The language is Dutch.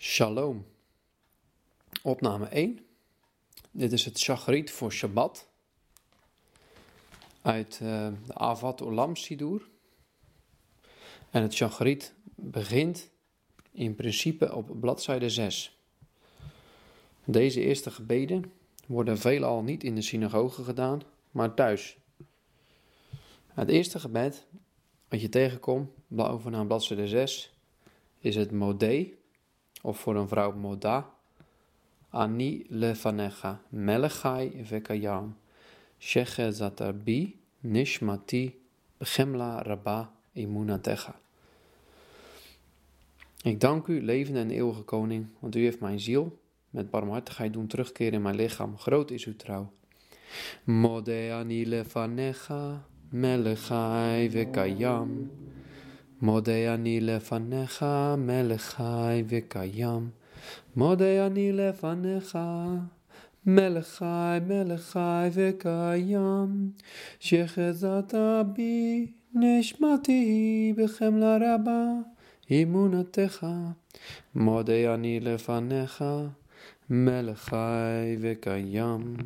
Shalom. Opname 1. Dit is het Shachrit voor Shabbat. Uit uh, de Avat Olam Sidur. En het Shachrit begint in principe op bladzijde 6. Deze eerste gebeden worden veelal niet in de synagoge gedaan, maar thuis. Het eerste gebed wat je tegenkomt, bovenaan bladzijde 6, is het Modé of voor een vrouw moda. Ani lefanecha, melechai vekayam, sheche zatarbi, nishmati, gemla rabba imunatecha. Ik dank u, levende en eeuwige koning, want u heeft mijn ziel met barmhartigheid doen terugkeren in mijn lichaam. Groot is uw trouw. Mode ani lefanecha, melechai vekayam. מודה אני לפניך, מלך חי וקיים. מודה אני לפניך, מלך חי, מלך חי וקיים. שחזרת בי נשמתי בחמלה רבה, אמונתך. מודה אני לפניך, מלך חי וקיים.